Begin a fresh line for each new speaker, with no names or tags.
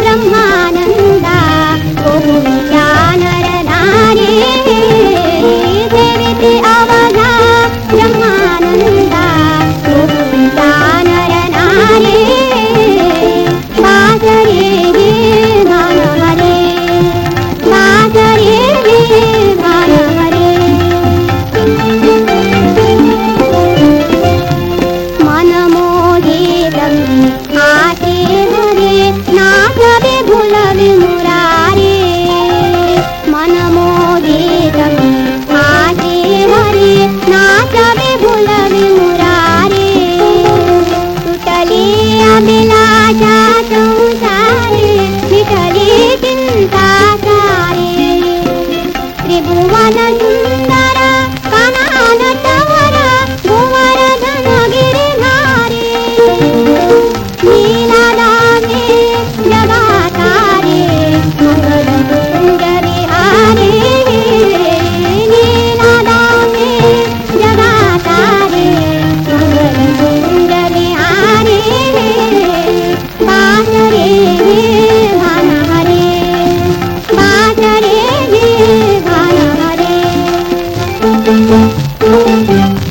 Brahma thank you